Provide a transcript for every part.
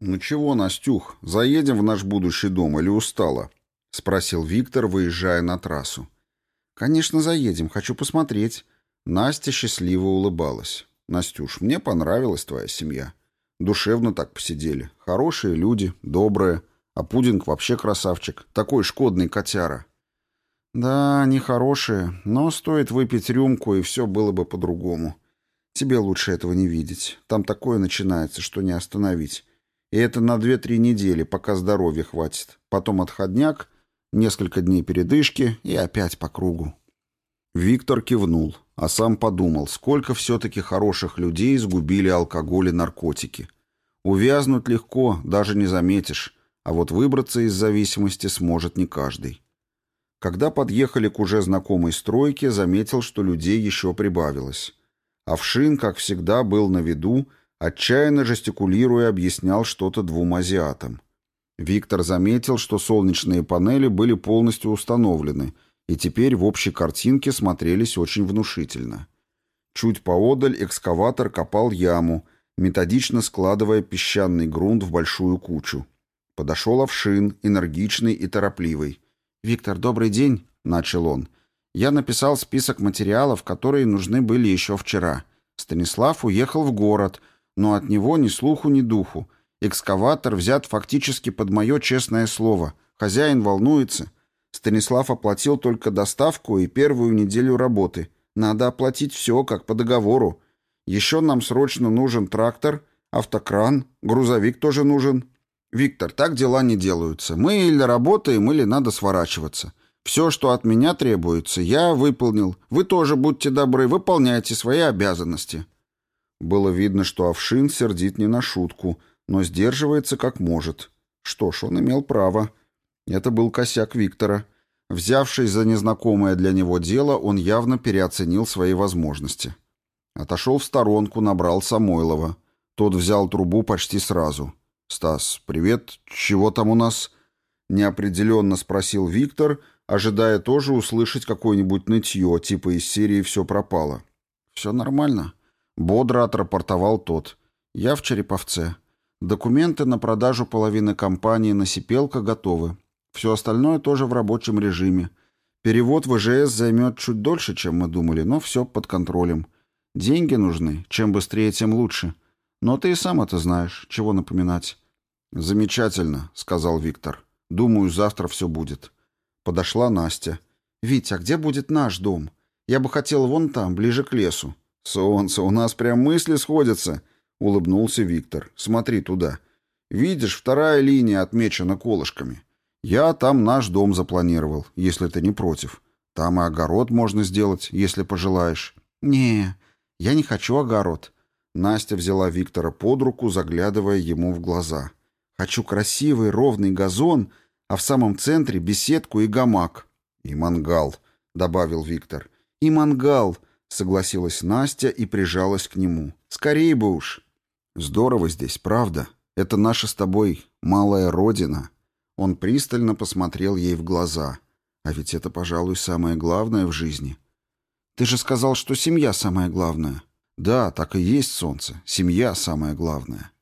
«Ну чего, Настюх, заедем в наш будущий дом или устала?» — спросил Виктор, выезжая на трассу. «Конечно, заедем. Хочу посмотреть». Настя счастливо улыбалась. «Настюш, мне понравилась твоя семья. Душевно так посидели. Хорошие люди, добрые. А пудинг вообще красавчик. Такой шкодный котяра». «Да, они хорошие, но стоит выпить рюмку, и все было бы по-другому. Тебе лучше этого не видеть. Там такое начинается, что не остановить. И это на две-три недели, пока здоровья хватит. Потом отходняк, несколько дней передышки и опять по кругу». Виктор кивнул, а сам подумал, сколько все-таки хороших людей сгубили алкоголь и наркотики. Увязнуть легко, даже не заметишь, а вот выбраться из зависимости сможет не каждый. Когда подъехали к уже знакомой стройке, заметил, что людей еще прибавилось. Овшин, как всегда, был на виду, отчаянно жестикулируя, объяснял что-то двум азиатам. Виктор заметил, что солнечные панели были полностью установлены и теперь в общей картинке смотрелись очень внушительно. Чуть поодаль экскаватор копал яму, методично складывая песчаный грунт в большую кучу. Подошел Овшин, энергичный и торопливый. «Виктор, добрый день», — начал он. «Я написал список материалов, которые нужны были еще вчера. Станислав уехал в город, но от него ни слуху, ни духу. Экскаватор взят фактически под мое честное слово. Хозяин волнуется. Станислав оплатил только доставку и первую неделю работы. Надо оплатить все, как по договору. Еще нам срочно нужен трактор, автокран, грузовик тоже нужен. «Виктор, так дела не делаются. Мы или работаем, или надо сворачиваться. Все, что от меня требуется, я выполнил. Вы тоже будьте добры, выполняйте свои обязанности». Было видно, что Овшин сердит не на шутку, но сдерживается как может. Что ж, он имел право. Это был косяк Виктора. Взявшись за незнакомое для него дело, он явно переоценил свои возможности. Отошел в сторонку, набрал Самойлова. Тот взял трубу почти сразу. «Стас, привет. Чего там у нас?» Неопределенно спросил Виктор, ожидая тоже услышать какое-нибудь нытье, типа из серии «Все пропало». «Все нормально», — бодро отрапортовал тот. «Я в Череповце. Документы на продажу половины компании на Сипелка готовы. Все остальное тоже в рабочем режиме. Перевод в ИЖС займет чуть дольше, чем мы думали, но все под контролем. Деньги нужны. Чем быстрее, тем лучше. Но ты и сам это знаешь. Чего напоминать?» «Замечательно», — сказал Виктор. «Думаю, завтра все будет». Подошла Настя. «Витя, а где будет наш дом? Я бы хотел вон там, ближе к лесу». «Солнце, у нас прям мысли сходятся», — улыбнулся Виктор. «Смотри туда. Видишь, вторая линия отмечена колышками. Я там наш дом запланировал, если ты не против. Там и огород можно сделать, если пожелаешь». «Не, я не хочу огород. Настя взяла Виктора под руку, заглядывая ему в глаза. «Хочу красивый ровный газон, а в самом центре беседку и гамак». «И мангал», — добавил Виктор. «И мангал», — согласилась Настя и прижалась к нему. «Скорее бы уж». «Здорово здесь, правда? Это наша с тобой малая родина». Он пристально посмотрел ей в глаза. «А ведь это, пожалуй, самое главное в жизни». «Ты же сказал, что семья самое главное». Да, так и есть солнце. Семья самое главное.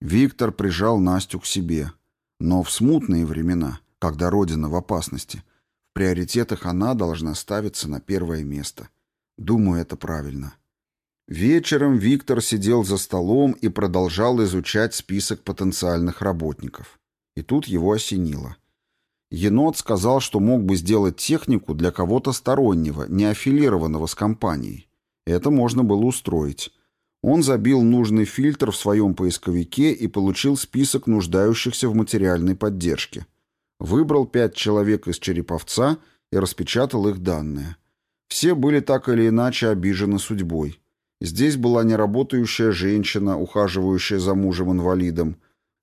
Виктор прижал Настю к себе. Но в смутные времена, когда Родина в опасности, в приоритетах она должна ставиться на первое место. Думаю, это правильно. Вечером Виктор сидел за столом и продолжал изучать список потенциальных работников. И тут его осенило. Енот сказал, что мог бы сделать технику для кого-то стороннего, не аффилированного с компанией. Это можно было устроить. Он забил нужный фильтр в своем поисковике и получил список нуждающихся в материальной поддержке. Выбрал пять человек из Череповца и распечатал их данные. Все были так или иначе обижены судьбой. Здесь была неработающая женщина, ухаживающая за мужем-инвалидом,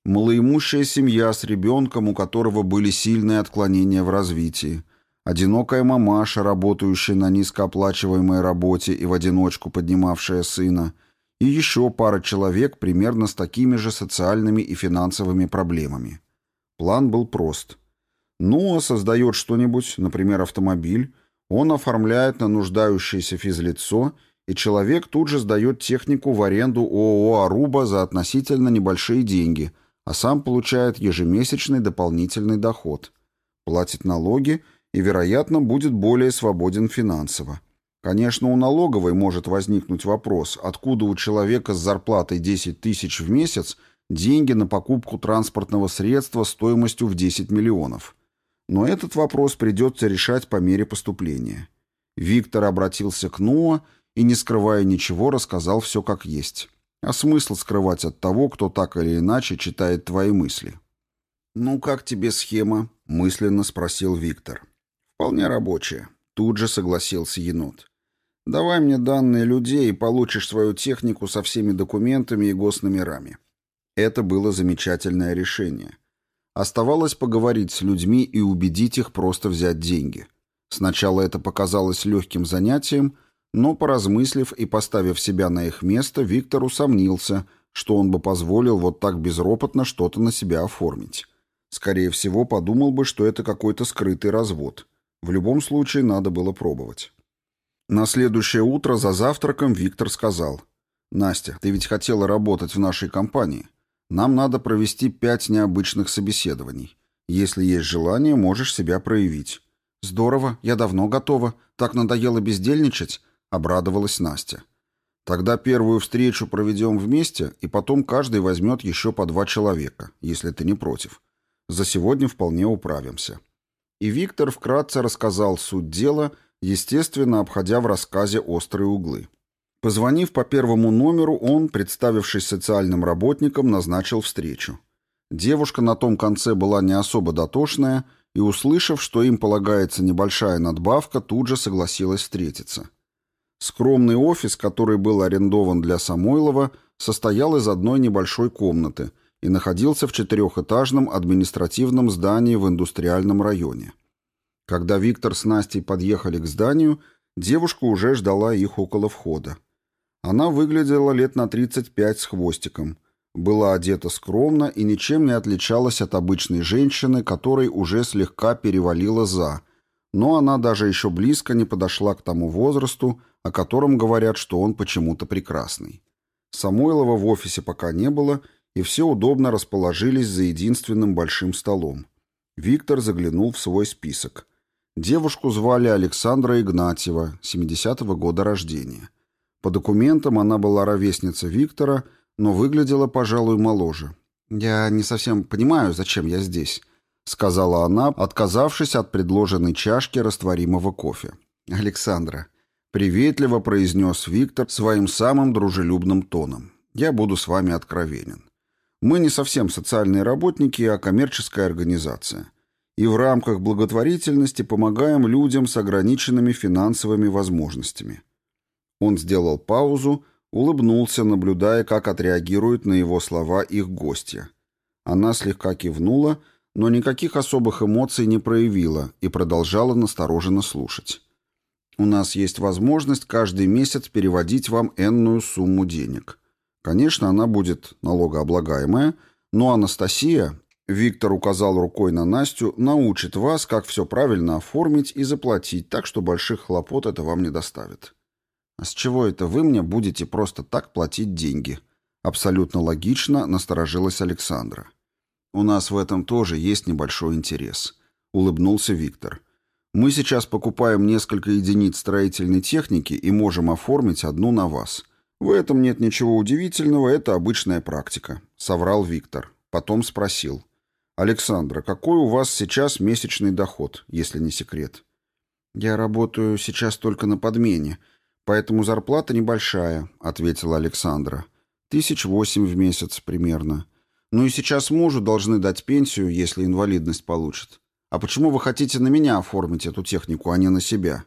малоимущая семья с ребенком, у которого были сильные отклонения в развитии, Одинокая мамаша, работающая на низкооплачиваемой работе и в одиночку поднимавшая сына, и еще пара человек примерно с такими же социальными и финансовыми проблемами. План был прост. Ну, а создает что-нибудь, например, автомобиль, он оформляет на нуждающееся физлицо, и человек тут же сдает технику в аренду ООО «Аруба» за относительно небольшие деньги, а сам получает ежемесячный дополнительный доход. Платит налоги и, вероятно, будет более свободен финансово. Конечно, у налоговой может возникнуть вопрос, откуда у человека с зарплатой 10 тысяч в месяц деньги на покупку транспортного средства стоимостью в 10 миллионов. Но этот вопрос придется решать по мере поступления. Виктор обратился к Ноа и, не скрывая ничего, рассказал все как есть. А смысл скрывать от того, кто так или иначе читает твои мысли? «Ну, как тебе схема?» — мысленно спросил Виктор. «Вполне рабочая», — тут же согласился енот. «Давай мне данные людей и получишь свою технику со всеми документами и госномерами». Это было замечательное решение. Оставалось поговорить с людьми и убедить их просто взять деньги. Сначала это показалось легким занятием, но, поразмыслив и поставив себя на их место, Виктор усомнился, что он бы позволил вот так безропотно что-то на себя оформить. Скорее всего, подумал бы, что это какой-то скрытый развод. В любом случае, надо было пробовать. На следующее утро за завтраком Виктор сказал, «Настя, ты ведь хотела работать в нашей компании. Нам надо провести пять необычных собеседований. Если есть желание, можешь себя проявить». «Здорово, я давно готова. Так надоело бездельничать», — обрадовалась Настя. «Тогда первую встречу проведем вместе, и потом каждый возьмет еще по два человека, если ты не против. За сегодня вполне управимся». И Виктор вкратце рассказал суть дела, естественно, обходя в рассказе острые углы. Позвонив по первому номеру, он, представившись социальным работником, назначил встречу. Девушка на том конце была не особо дотошная, и, услышав, что им полагается небольшая надбавка, тут же согласилась встретиться. Скромный офис, который был арендован для Самойлова, состоял из одной небольшой комнаты и находился в четырехэтажном административном здании в индустриальном районе. Когда Виктор с Настей подъехали к зданию, девушка уже ждала их около входа. Она выглядела лет на 35 с хвостиком. Была одета скромно и ничем не отличалась от обычной женщины, которой уже слегка перевалила за, но она даже еще близко не подошла к тому возрасту, о котором говорят, что он почему-то прекрасный. Самойлова в офисе пока не было, и все удобно расположились за единственным большим столом. Виктор заглянул в свой список. Девушку звали Александра Игнатьева, 70-го года рождения. По документам она была ровесница Виктора, но выглядела, пожалуй, моложе. «Я не совсем понимаю, зачем я здесь», — сказала она, отказавшись от предложенной чашки растворимого кофе. «Александра», — приветливо произнес Виктор своим самым дружелюбным тоном, — «я буду с вами откровенен. Мы не совсем социальные работники, а коммерческая организация. И в рамках благотворительности помогаем людям с ограниченными финансовыми возможностями. Он сделал паузу, улыбнулся, наблюдая, как отреагируют на его слова их гостья. Она слегка кивнула, но никаких особых эмоций не проявила и продолжала настороженно слушать. «У нас есть возможность каждый месяц переводить вам энную сумму денег. Конечно, она будет налогооблагаемая, но Анастасия, Виктор указал рукой на Настю, научит вас, как все правильно оформить и заплатить, так что больших хлопот это вам не доставит. «А с чего это вы мне будете просто так платить деньги?» Абсолютно логично насторожилась Александра. «У нас в этом тоже есть небольшой интерес», — улыбнулся Виктор. «Мы сейчас покупаем несколько единиц строительной техники и можем оформить одну на вас. В этом нет ничего удивительного, это обычная практика», — соврал Виктор. Потом спросил. «Александра, какой у вас сейчас месячный доход, если не секрет?» «Я работаю сейчас только на подмене», «Поэтому зарплата небольшая», — ответила Александра. «Тысяч восемь в месяц примерно. Ну и сейчас мужу должны дать пенсию, если инвалидность получит. А почему вы хотите на меня оформить эту технику, а не на себя?»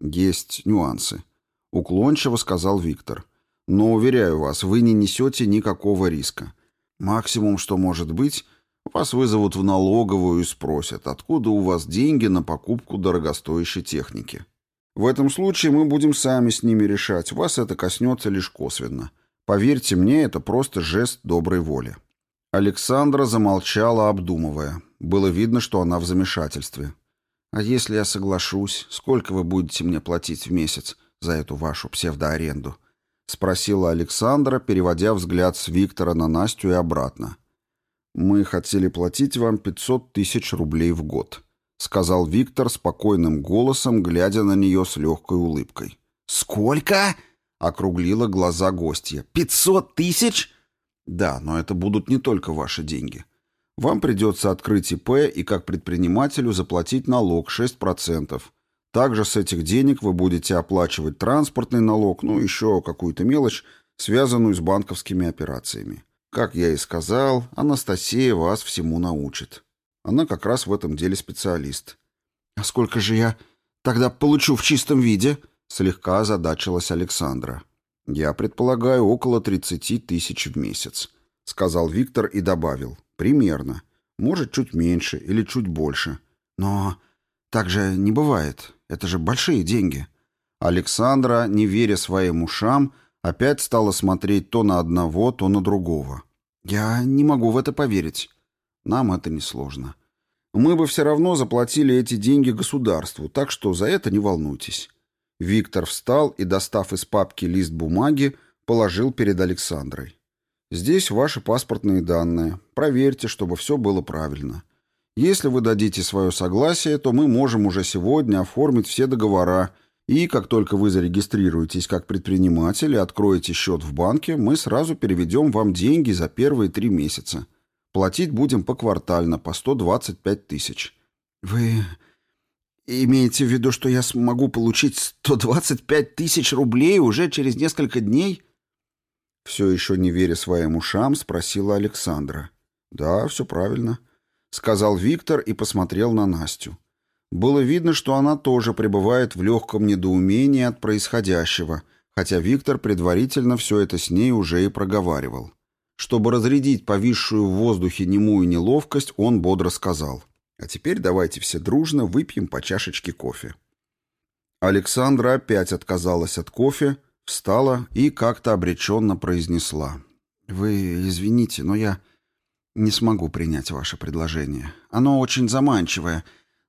«Есть нюансы», — уклончиво сказал Виктор. «Но, уверяю вас, вы не несете никакого риска. Максимум, что может быть, вас вызовут в налоговую и спросят, откуда у вас деньги на покупку дорогостоящей техники». В этом случае мы будем сами с ними решать, вас это коснется лишь косвенно. Поверьте мне, это просто жест доброй воли». Александра замолчала, обдумывая. Было видно, что она в замешательстве. «А если я соглашусь, сколько вы будете мне платить в месяц за эту вашу псевдоаренду?» — спросила Александра, переводя взгляд с Виктора на Настю и обратно. «Мы хотели платить вам 500 тысяч рублей в год», — сказал Виктор спокойным голосом, глядя на нее с легкой улыбкой. «Сколько?» — округлила глаза гостья. «Пятьсот тысяч?» «Да, но это будут не только ваши деньги. Вам придется открыть ИП и как предпринимателю заплатить налог 6%. Также с этих денег вы будете оплачивать транспортный налог, ну, еще какую-то мелочь, связанную с банковскими операциями. Как я и сказал, Анастасия вас всему научит. Она как раз в этом деле специалист. «А сколько же я тогда получу в чистом виде?» Слегка озадачилась Александра. «Я предполагаю, около 30 тысяч в месяц», — сказал Виктор и добавил. Примерно. Может, чуть меньше или чуть больше. Но так же не бывает. Это же большие деньги. Александра, не веря своим ушам, опять стала смотреть то на одного, то на другого. Я не могу в это поверить. Нам это несложно. Мы бы все равно заплатили эти деньги государству, так что за это не волнуйтесь. Виктор встал и, достав из папки лист бумаги, положил перед Александрой. Здесь ваши паспортные данные. Проверьте, чтобы все было правильно. Если вы дадите свое согласие, то мы можем уже сегодня оформить все договора, и как только вы зарегистрируетесь как предприниматель и откроете счет в банке, мы сразу переведем вам деньги за первые три месяца. Платить будем поквартально, по 125 тысяч. Вы имеете в виду, что я смогу получить 125 тысяч рублей уже через несколько дней? Все еще не веря своим ушам, спросила Александра. «Да, все правильно», — сказал Виктор и посмотрел на Настю. Было видно, что она тоже пребывает в легком недоумении от происходящего, хотя Виктор предварительно все это с ней уже и проговаривал. Чтобы разрядить повисшую в воздухе немую неловкость, он бодро сказал. «А теперь давайте все дружно выпьем по чашечке кофе». Александра опять отказалась от кофе, Встала и как-то обреченно произнесла. «Вы извините, но я не смогу принять ваше предложение. Оно очень заманчивое,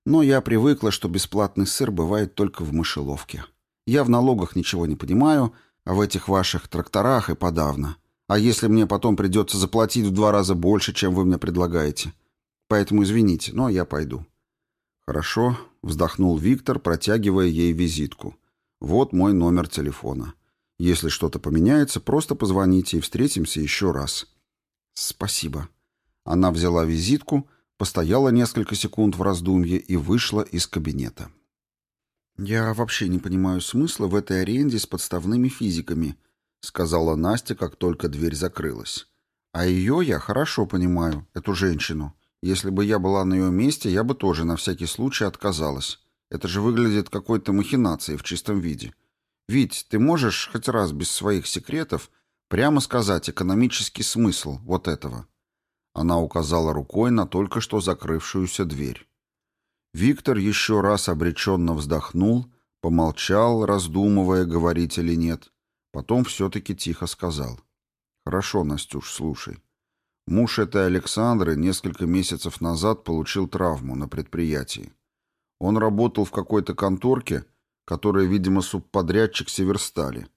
но я привыкла, что бесплатный сыр бывает только в мышеловке. Я в налогах ничего не понимаю, а в этих ваших тракторах и подавно. А если мне потом придется заплатить в два раза больше, чем вы мне предлагаете? Поэтому извините, но я пойду». «Хорошо», — вздохнул Виктор, протягивая ей визитку. «Вот мой номер телефона». Если что-то поменяется, просто позвоните и встретимся еще раз». «Спасибо». Она взяла визитку, постояла несколько секунд в раздумье и вышла из кабинета. «Я вообще не понимаю смысла в этой аренде с подставными физиками», сказала Настя, как только дверь закрылась. «А ее я хорошо понимаю, эту женщину. Если бы я была на ее месте, я бы тоже на всякий случай отказалась. Это же выглядит какой-то махинацией в чистом виде. Ведь ты можешь хоть раз без своих секретов прямо сказать экономический смысл вот этого?» Она указала рукой на только что закрывшуюся дверь. Виктор еще раз обреченно вздохнул, помолчал, раздумывая, говорить или нет. Потом все-таки тихо сказал. «Хорошо, Настюш, слушай. Муж этой Александры несколько месяцев назад получил травму на предприятии. Он работал в какой-то конторке, которая, видимо, субподрядчик Северстали.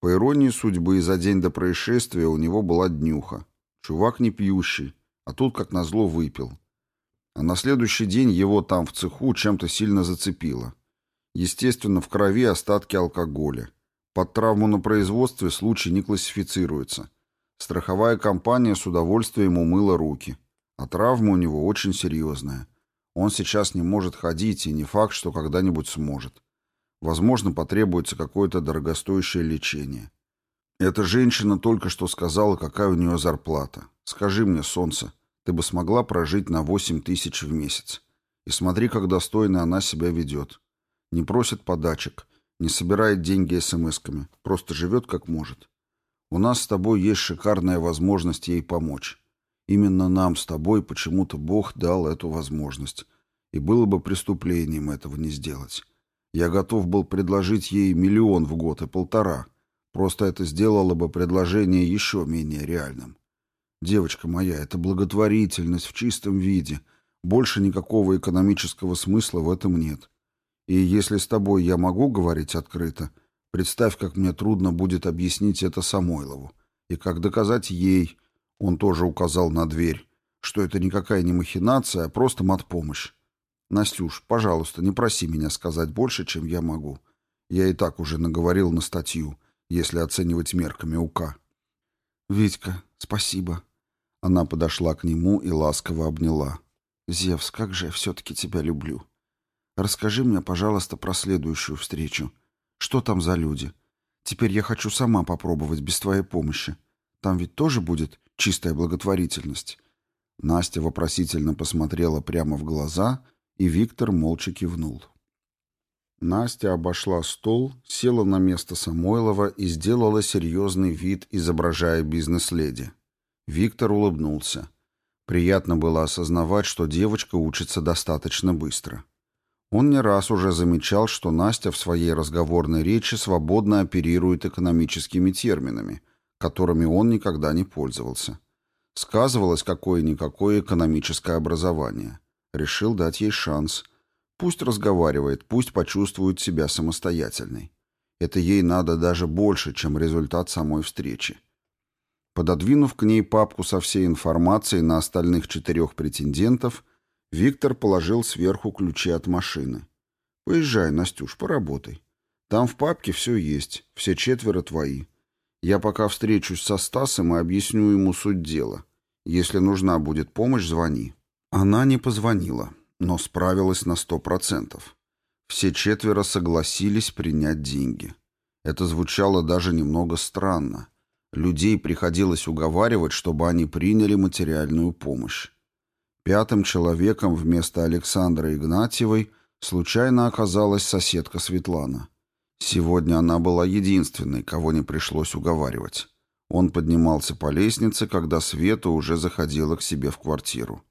По иронии судьбы, за день до происшествия у него была днюха. Чувак не пьющий, а тут, как назло, выпил. А на следующий день его там в цеху чем-то сильно зацепило. Естественно, в крови остатки алкоголя. Под травму на производстве случай не классифицируется. Страховая компания с удовольствием умыла руки. А травма у него очень серьезная. Он сейчас не может ходить, и не факт, что когда-нибудь сможет. Возможно, потребуется какое-то дорогостоящее лечение. Эта женщина только что сказала, какая у нее зарплата. Скажи мне, солнце, ты бы смогла прожить на 8 тысяч в месяц. И смотри, как достойно она себя ведет. Не просит подачек, не собирает деньги смс-ками, просто живет как может. У нас с тобой есть шикарная возможность ей помочь. Именно нам с тобой почему-то Бог дал эту возможность. И было бы преступлением этого не сделать. Я готов был предложить ей миллион в год и полтора. Просто это сделало бы предложение еще менее реальным. Девочка моя, это благотворительность в чистом виде. Больше никакого экономического смысла в этом нет. И если с тобой я могу говорить открыто, представь, как мне трудно будет объяснить это Самойлову. И как доказать ей, он тоже указал на дверь, что это никакая не махинация, а просто матпомощь. Настюш, пожалуйста, не проси меня сказать больше, чем я могу. Я и так уже наговорил на статью, если оценивать мерками УК. Витька, спасибо. Она подошла к нему и ласково обняла. Зевс, как же я все-таки тебя люблю. Расскажи мне, пожалуйста, про следующую встречу. Что там за люди? Теперь я хочу сама попробовать без твоей помощи. Там ведь тоже будет чистая благотворительность. Настя вопросительно посмотрела прямо в глаза, и Виктор молча кивнул. Настя обошла стол, села на место Самойлова и сделала серьезный вид, изображая бизнес-леди. Виктор улыбнулся. Приятно было осознавать, что девочка учится достаточно быстро. Он не раз уже замечал, что Настя в своей разговорной речи свободно оперирует экономическими терминами, которыми он никогда не пользовался. Сказывалось какое-никакое экономическое образование. Решил дать ей шанс. Пусть разговаривает, пусть почувствует себя самостоятельной. Это ей надо даже больше, чем результат самой встречи. Пододвинув к ней папку со всей информацией на остальных четырех претендентов, Виктор положил сверху ключи от машины. «Поезжай, Настюш, поработай. Там в папке все есть, все четверо твои. Я пока встречусь со Стасом и объясню ему суть дела. Если нужна будет помощь, звони». Она не позвонила, но справилась на сто процентов. Все четверо согласились принять деньги. Это звучало даже немного странно. Людей приходилось уговаривать, чтобы они приняли материальную помощь. Пятым человеком вместо Александры Игнатьевой случайно оказалась соседка Светлана. Сегодня она была единственной, кого не пришлось уговаривать. Он поднимался по лестнице, когда Света уже заходила к себе в квартиру.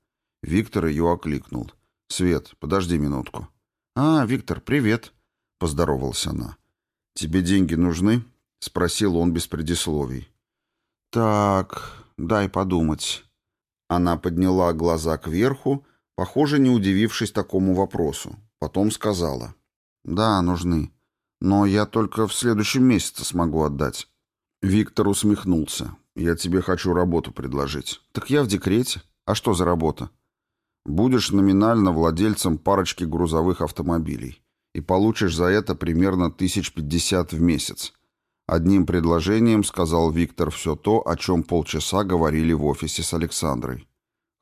Виктор ее окликнул. «Свет, подожди минутку». «А, Виктор, привет», — поздоровалась она. «Тебе деньги нужны?» — спросил он без предисловий. «Так, дай подумать». Она подняла глаза кверху, похоже, не удивившись такому вопросу. Потом сказала. «Да, нужны. Но я только в следующем месяце смогу отдать». Виктор усмехнулся. «Я тебе хочу работу предложить». «Так я в декрете. А что за работа?» «Будешь номинально владельцем парочки грузовых автомобилей и получишь за это примерно тысяч пятьдесят в месяц». Одним предложением сказал Виктор все то, о чем полчаса говорили в офисе с Александрой.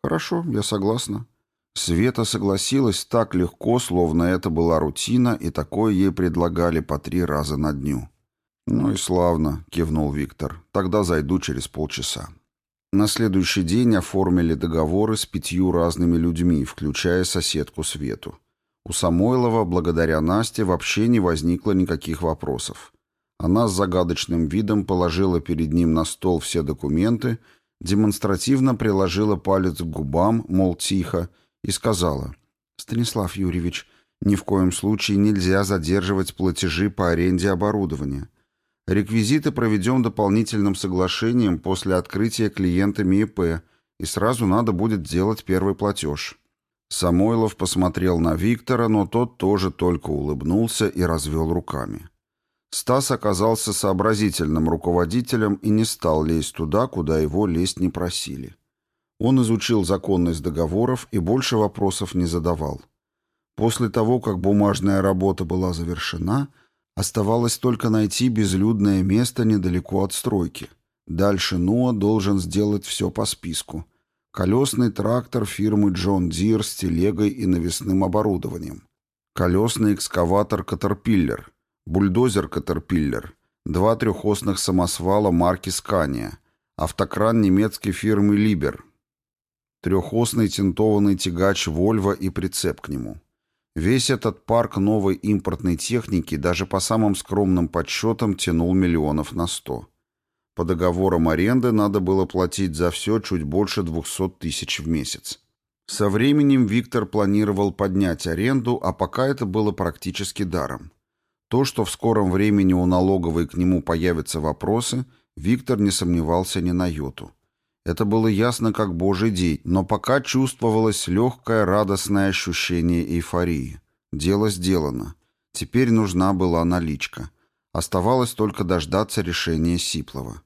«Хорошо, я согласна». Света согласилась так легко, словно это была рутина, и такое ей предлагали по три раза на дню. «Ну и славно», — кивнул Виктор. «Тогда зайду через полчаса». На следующий день оформили договоры с пятью разными людьми, включая соседку Свету. У Самойлова, благодаря Насте, вообще не возникло никаких вопросов. Она с загадочным видом положила перед ним на стол все документы, демонстративно приложила палец к губам, мол, тихо, и сказала, «Станислав Юрьевич, ни в коем случае нельзя задерживать платежи по аренде оборудования. Реквизиты проведем дополнительным соглашением после открытия клиентами ИП, и сразу надо будет делать первый платеж». Самойлов посмотрел на Виктора, но тот тоже только улыбнулся и развел руками. Стас оказался сообразительным руководителем и не стал лезть туда, куда его лезть не просили. Он изучил законность договоров и больше вопросов не задавал. После того, как бумажная работа была завершена – Оставалось только найти безлюдное место недалеко от стройки. Дальше Ноа должен сделать все по списку. Колесный трактор фирмы John Deere с телегой и навесным оборудованием. Колесный экскаватор «Caterpillar». Бульдозер «Caterpillar». Два трехосных самосвала марки «Scania». Автокран немецкой фирмы «Либер». Трехосный тентованный тягач «Вольво» и прицеп к нему. Весь этот парк новой импортной техники даже по самым скромным подсчетам тянул миллионов на сто. По договорам аренды надо было платить за все чуть больше 200 тысяч в месяц. Со временем Виктор планировал поднять аренду, а пока это было практически даром. То, что в скором времени у налоговой к нему появятся вопросы, Виктор не сомневался ни на йоту. Это было ясно как божий день, но пока чувствовалось легкое радостное ощущение эйфории. Дело сделано. Теперь нужна была наличка. Оставалось только дождаться решения Сиплова.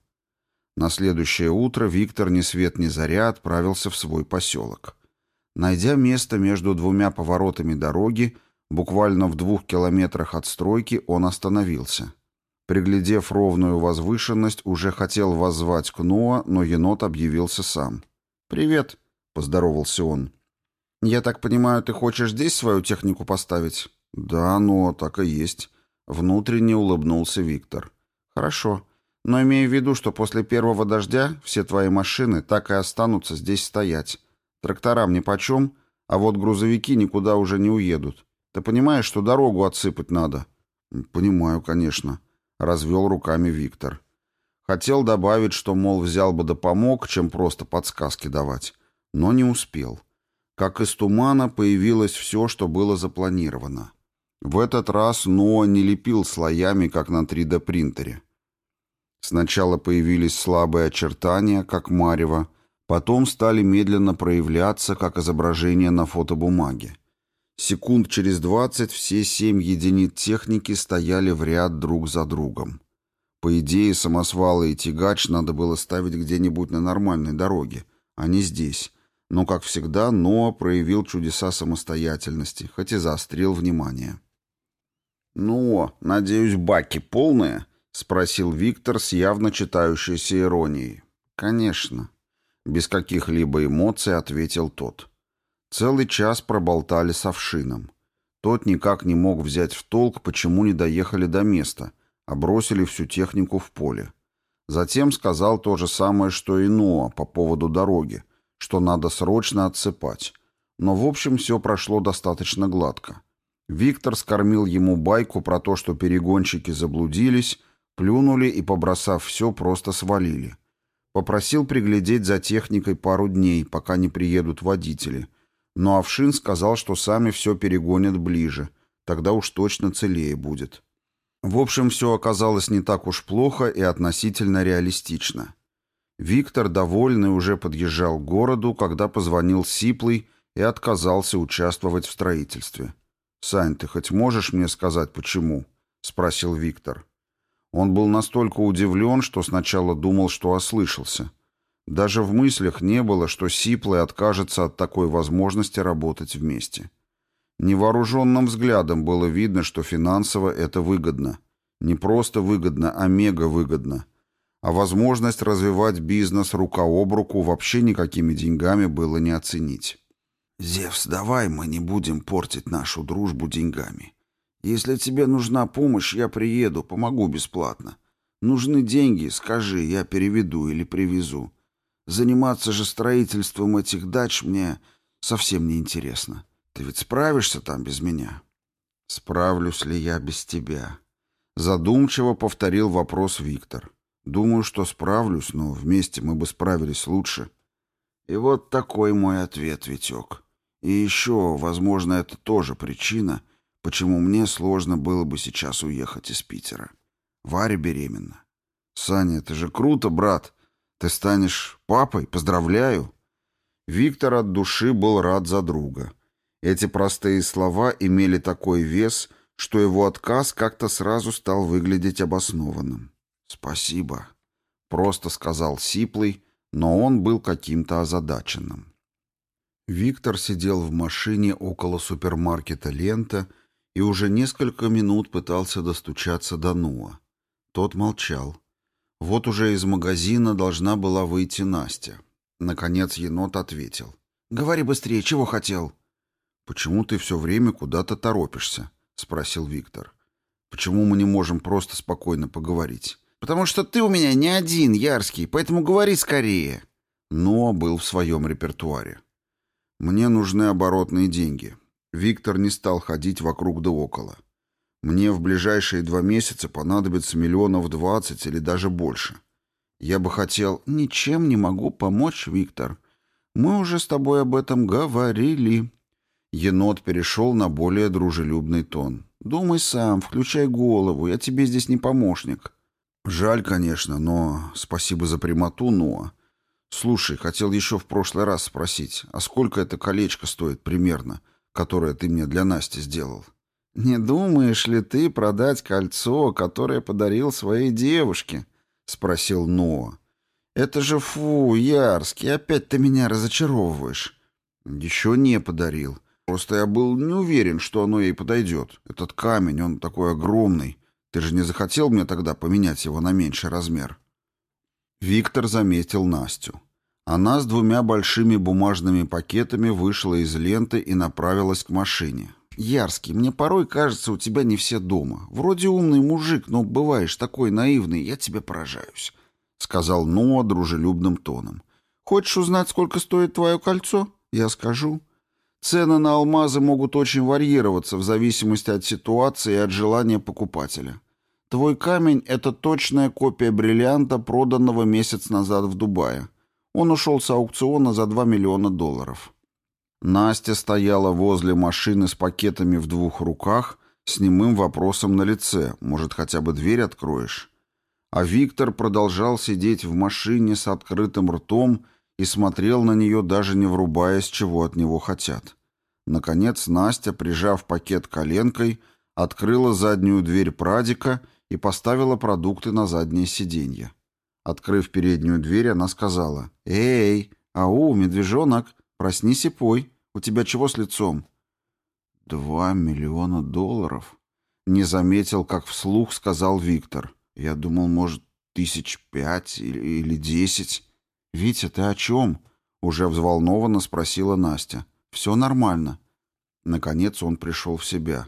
На следующее утро Виктор ни свет ни заря отправился в свой поселок. Найдя место между двумя поворотами дороги, буквально в двух километрах от стройки, он остановился. Приглядев ровную возвышенность, уже хотел воззвать к Ноа, но енот объявился сам. «Привет», — поздоровался он. «Я так понимаю, ты хочешь здесь свою технику поставить?» «Да, но так и есть», — внутренне улыбнулся Виктор. «Хорошо. Но имею в виду, что после первого дождя все твои машины так и останутся здесь стоять. Тракторам нипочем, а вот грузовики никуда уже не уедут. Ты понимаешь, что дорогу отсыпать надо?» «Понимаю, конечно», — развел руками Виктор. Хотел добавить, что, мол, взял бы да помог, чем просто подсказки давать, но не успел. Как из тумана появилось все, что было запланировано. В этот раз Ноа не лепил слоями, как на 3D-принтере. Сначала появились слабые очертания, как марево, потом стали медленно проявляться, как изображение на фотобумаге. Секунд через двадцать все семь единиц техники стояли в ряд друг за другом. По идее, самосвалы и тягач надо было ставить где-нибудь на нормальной дороге, а не здесь. Но, как всегда, Ноа проявил чудеса самостоятельности, хоть и заострил внимание. «Ну, надеюсь, баки полные?» — спросил Виктор с явно читающейся иронией. «Конечно». Без каких-либо эмоций ответил тот. Целый час проболтали с Овшином. Тот никак не мог взять в толк, почему не доехали до места — а бросили всю технику в поле. Затем сказал то же самое, что и Ноа по поводу дороги, что надо срочно отсыпать. Но в общем все прошло достаточно гладко. Виктор скормил ему байку про то, что перегонщики заблудились, плюнули и, побросав все, просто свалили. Попросил приглядеть за техникой пару дней, пока не приедут водители. Но Овшин сказал, что сами все перегонят ближе, тогда уж точно целее будет. В общем, все оказалось не так уж плохо и относительно реалистично. Виктор, довольный, уже подъезжал к городу, когда позвонил Сиплый и отказался участвовать в строительстве. «Сань, ты хоть можешь мне сказать, почему?» — спросил Виктор. Он был настолько удивлен, что сначала думал, что ослышался. Даже в мыслях не было, что Сиплый откажется от такой возможности работать вместе. Невооруженным взглядом было видно, что финансово это выгодно. Не просто выгодно, а мега выгодно. А возможность развивать бизнес рука об руку вообще никакими деньгами было не оценить. «Зевс, давай мы не будем портить нашу дружбу деньгами. Если тебе нужна помощь, я приеду, помогу бесплатно. Нужны деньги, скажи, я переведу или привезу. Заниматься же строительством этих дач мне совсем не интересно. Ты ведь справишься там без меня? Справлюсь ли я без тебя? Задумчиво повторил вопрос Виктор. Думаю, что справлюсь, но вместе мы бы справились лучше. И вот такой мой ответ, Витек. И еще, возможно, это тоже причина, почему мне сложно было бы сейчас уехать из Питера. Варя беременна. Саня, это же круто, брат. Ты станешь папой, поздравляю. Виктор от души был рад за друга. Эти простые слова имели такой вес, что его отказ как-то сразу стал выглядеть обоснованным. «Спасибо», — просто сказал Сиплый, но он был каким-то озадаченным. Виктор сидел в машине около супермаркета «Лента» и уже несколько минут пытался достучаться до Нуа. Тот молчал. Вот уже из магазина должна была выйти Настя. Наконец енот ответил. «Говори быстрее, чего хотел?» «Почему ты все время куда-то торопишься?» — спросил Виктор. «Почему мы не можем просто спокойно поговорить?» «Потому что ты у меня не один, Ярский, поэтому говори скорее». Но был в своем репертуаре. «Мне нужны оборотные деньги». Виктор не стал ходить вокруг да около. «Мне в ближайшие два месяца понадобится миллионов двадцать или даже больше. Я бы хотел...» «Ничем не могу помочь, Виктор. Мы уже с тобой об этом говорили», Енот перешел на более дружелюбный тон. «Думай сам, включай голову, я тебе здесь не помощник». «Жаль, конечно, но спасибо за прямоту, Ноа. Слушай, хотел еще в прошлый раз спросить, а сколько это колечко стоит примерно, которое ты мне для Насти сделал?» «Не думаешь ли ты продать кольцо, которое подарил своей девушке?» — спросил Ноа. Это же фу, Ярский, опять ты меня разочаровываешь. Еще не подарил. Просто я был не уверен, что оно ей подойдет. Этот камень, он такой огромный. Ты же не захотел мне тогда поменять его на меньший размер? Виктор заметил Настю. Она с двумя большими бумажными пакетами вышла из ленты и направилась к машине. «Ярский, мне порой кажется, у тебя не все дома. Вроде умный мужик, но бываешь такой наивный, я тебе поражаюсь», — сказал Ноа дружелюбным тоном. «Хочешь узнать, сколько стоит твое кольцо? Я скажу». Цены на алмазы могут очень варьироваться в зависимости от ситуации и от желания покупателя. Твой камень — это точная копия бриллианта, проданного месяц назад в Дубае. Он ушел с аукциона за 2 миллиона долларов. Настя стояла возле машины с пакетами в двух руках, с немым вопросом на лице. Может, хотя бы дверь откроешь? А Виктор продолжал сидеть в машине с открытым ртом и смотрел на нее, даже не врубаясь, чего от него хотят. Наконец Настя, прижав пакет коленкой, открыла заднюю дверь прадика и поставила продукты на заднее сиденье. Открыв переднюю дверь, она сказала, «Эй, ау, медвежонок, Проснись и пой. У тебя чего с лицом? Два миллиона долларов? Не заметил, как вслух сказал Виктор. Я думал, может, тысяч пять или, или десять. Витя, ты о чем? Уже взволнованно спросила Настя. Все нормально. Наконец он пришел в себя.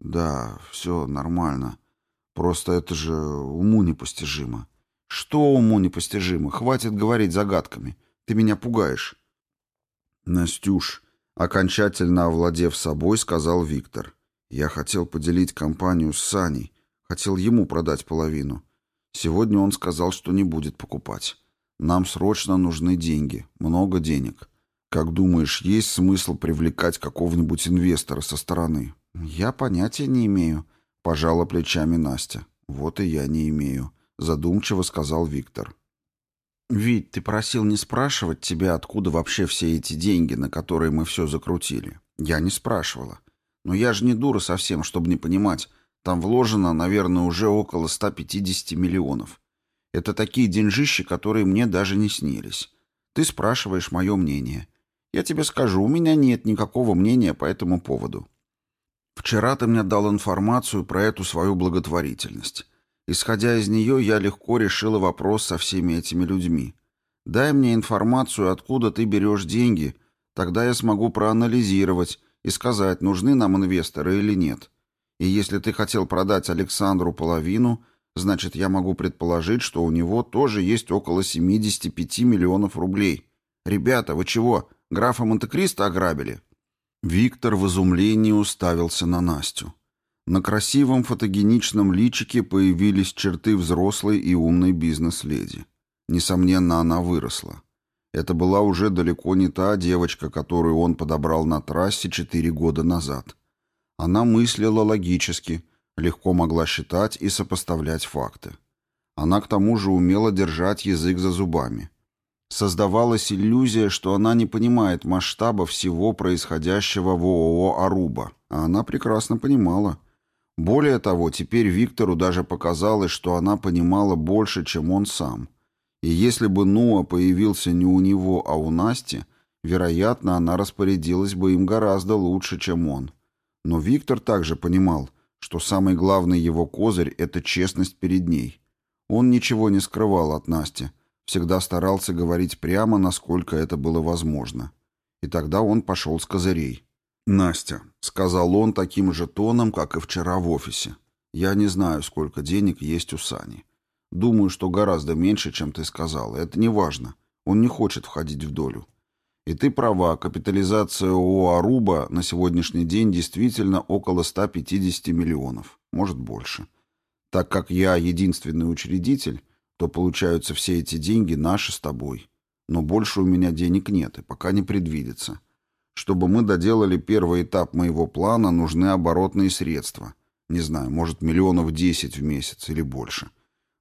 Да, все нормально. Просто это же уму непостижимо. Что уму непостижимо? Хватит говорить загадками. Ты меня пугаешь. «Настюш», окончательно овладев собой, сказал Виктор. «Я хотел поделить компанию с Саней. Хотел ему продать половину. Сегодня он сказал, что не будет покупать. Нам срочно нужны деньги. Много денег. Как думаешь, есть смысл привлекать какого-нибудь инвестора со стороны?» «Я понятия не имею», — пожала плечами Настя. «Вот и я не имею», — задумчиво сказал Виктор. «Вить, ты просил не спрашивать тебя, откуда вообще все эти деньги, на которые мы все закрутили. Я не спрашивала. Но я же не дура совсем, чтобы не понимать. Там вложено, наверное, уже около 150 миллионов. Это такие деньжищи, которые мне даже не снились. Ты спрашиваешь мое мнение. Я тебе скажу, у меня нет никакого мнения по этому поводу. Вчера ты мне дал информацию про эту свою благотворительность. Исходя из нее, я легко решила вопрос со всеми этими людьми. Дай мне информацию, откуда ты берешь деньги, тогда я смогу проанализировать и сказать, нужны нам инвесторы или нет. И если ты хотел продать Александру половину, значит, я могу предположить, что у него тоже есть около 75 миллионов рублей. Ребята, вы чего, графа Монте-Кристо ограбили?» Виктор в изумлении уставился на Настю. На красивом фотогеничном личике появились черты взрослой и умной бизнес-леди. Несомненно, она выросла. Это была уже далеко не та девочка, которую он подобрал на трассе четыре года назад. Она мыслила логически, легко могла считать и сопоставлять факты. Она к тому же умела держать язык за зубами. Создавалась иллюзия, что она не понимает масштаба всего происходящего в ООО «Аруба», а она прекрасно понимала – более того, теперь Виктору даже показалось, что она понимала больше, чем он сам. И если бы Нуа появился не у него, а у Насти, вероятно, она распорядилась бы им гораздо лучше, чем он. Но Виктор также понимал, что самый главный его козырь — это честность перед ней. Он ничего не скрывал от Насти, всегда старался говорить прямо, насколько это было возможно. И тогда он пошел с козырей. «Настя», — сказал он таким же тоном, как и вчера в офисе, — «я не знаю, сколько денег есть у Сани. Думаю, что гораздо меньше, чем ты сказала. Это не важно. Он не хочет входить в долю. И ты права, капитализация ООО «Аруба» на сегодняшний день действительно около 150 миллионов, может больше. Так как я единственный учредитель, то получаются все эти деньги наши с тобой. Но больше у меня денег нет и пока не предвидится. Чтобы мы доделали первый этап моего плана, нужны оборотные средства. Не знаю, может, миллионов десять в месяц или больше.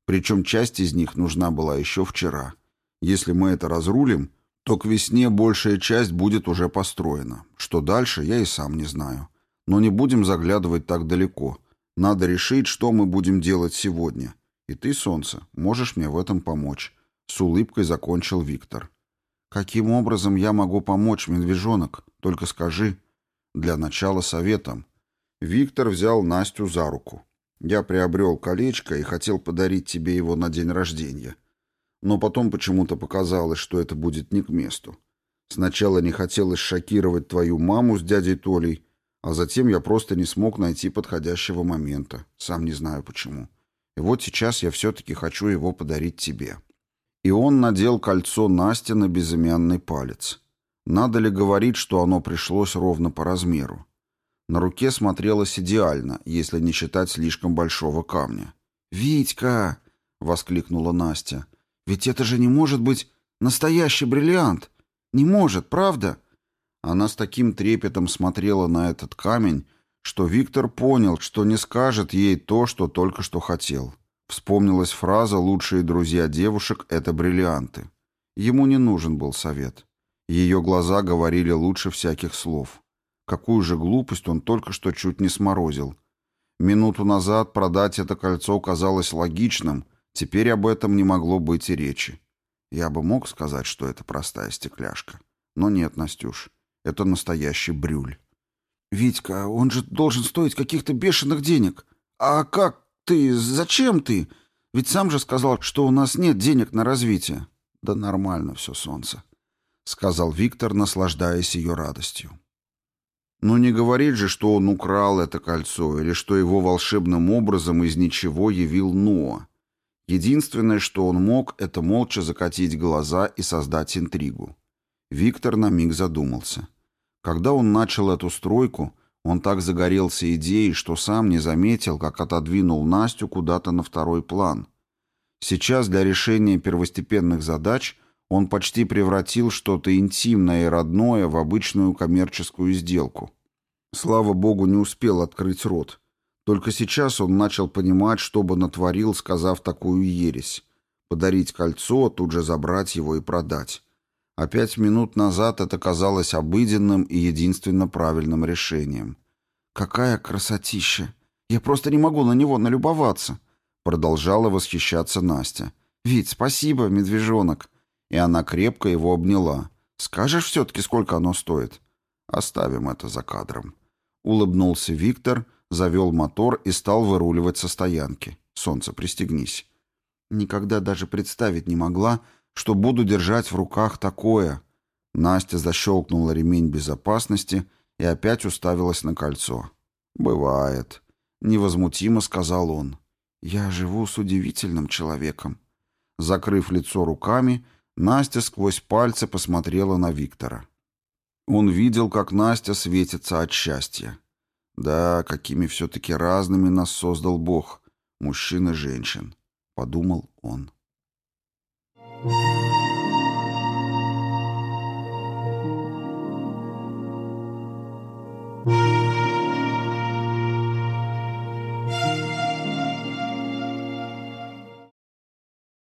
Причем часть из них нужна была еще вчера. Если мы это разрулим, то к весне большая часть будет уже построена. Что дальше, я и сам не знаю. Но не будем заглядывать так далеко. Надо решить, что мы будем делать сегодня. И ты, солнце, можешь мне в этом помочь. С улыбкой закончил Виктор. «Каким образом я могу помочь, медвежонок? Только скажи». Для начала советом. Виктор взял Настю за руку. «Я приобрел колечко и хотел подарить тебе его на день рождения. Но потом почему-то показалось, что это будет не к месту. Сначала не хотелось шокировать твою маму с дядей Толей, а затем я просто не смог найти подходящего момента. Сам не знаю почему. И вот сейчас я все-таки хочу его подарить тебе». И он надел кольцо Насти на безымянный палец. Надо ли говорить, что оно пришлось ровно по размеру? На руке смотрелось идеально, если не считать слишком большого камня. «Витька!» — воскликнула Настя. «Ведь это же не может быть настоящий бриллиант! Не может, правда?» Она с таким трепетом смотрела на этот камень, что Виктор понял, что не скажет ей то, что только что хотел. Вспомнилась фраза «лучшие друзья девушек — это бриллианты». Ему не нужен был совет. Ее глаза говорили лучше всяких слов. Какую же глупость он только что чуть не сморозил. Минуту назад продать это кольцо казалось логичным, теперь об этом не могло быть и речи. Я бы мог сказать, что это простая стекляшка. Но нет, Настюш, это настоящий брюль. «Витька, он же должен стоить каких-то бешеных денег. А как ты? Зачем ты? Ведь сам же сказал, что у нас нет денег на развитие». «Да нормально все, солнце», — сказал Виктор, наслаждаясь ее радостью. Но не говорит же, что он украл это кольцо, или что его волшебным образом из ничего явил Ноа. Единственное, что он мог, это молча закатить глаза и создать интригу. Виктор на миг задумался. Когда он начал эту стройку, он так загорелся идеей, что сам не заметил, как отодвинул Настю куда-то на второй план. Сейчас для решения первостепенных задач он почти превратил что-то интимное и родное в обычную коммерческую сделку. Слава богу, не успел открыть рот. Только сейчас он начал понимать, что бы натворил, сказав такую ересь. Подарить кольцо, тут же забрать его и продать. А пять минут назад это казалось обыденным и единственно правильным решением. «Какая красотища! Я просто не могу на него налюбоваться!» Продолжала восхищаться Настя. «Вить, спасибо, медвежонок!» И она крепко его обняла. «Скажешь все-таки, сколько оно стоит?» «Оставим это за кадром». Улыбнулся Виктор, завел мотор и стал выруливать со стоянки. «Солнце, пристегнись». Никогда даже представить не могла, что буду держать в руках такое. Настя защелкнула ремень безопасности и опять уставилась на кольцо. «Бывает», — невозмутимо сказал он. «Я живу с удивительным человеком». Закрыв лицо руками, Настя сквозь пальцы посмотрела на Виктора. Он видел, как Настя светится от счастья. Да, какими все-таки разными нас создал Бог, мужчин и женщин, подумал он.